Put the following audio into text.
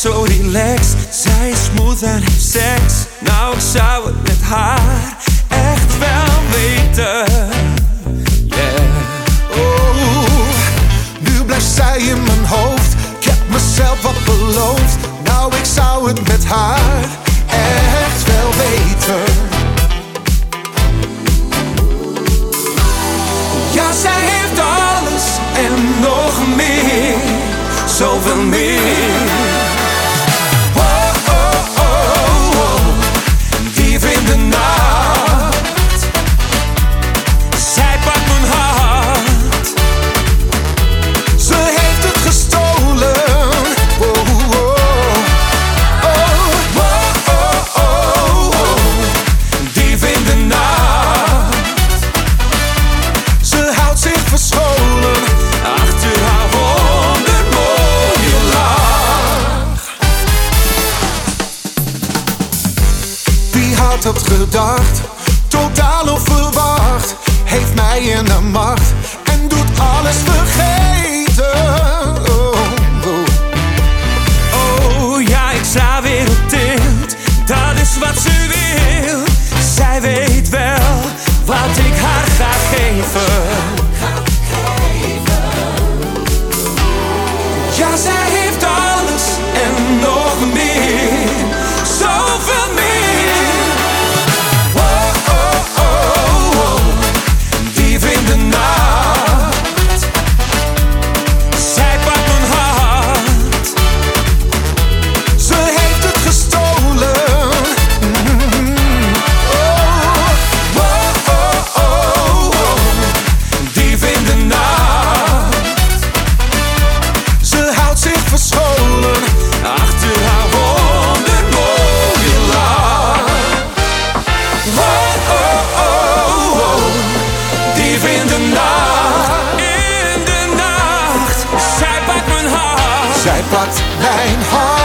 zo relaxed, zij is smooth en heeft seks. Nou, ik zou het met haar echt wel weten. Yeah. Oh, nu blijft zij in mijn hoofd. Ik heb mezelf wat beloofd. Nou, ik zou het met haar echt wel weten. Ja, zij heeft alles en nog meer, zoveel meer. Had gedacht? Totaal onverwacht. Heeft mij in de macht. En doet alles vergeten. Oh, oh. Oh ja, ik sta weer op tilt. Dat is wat ze wil. Zij weet wel wat ik nacht. In de nacht, zij pakt mijn hart. Zij pakt mijn hart.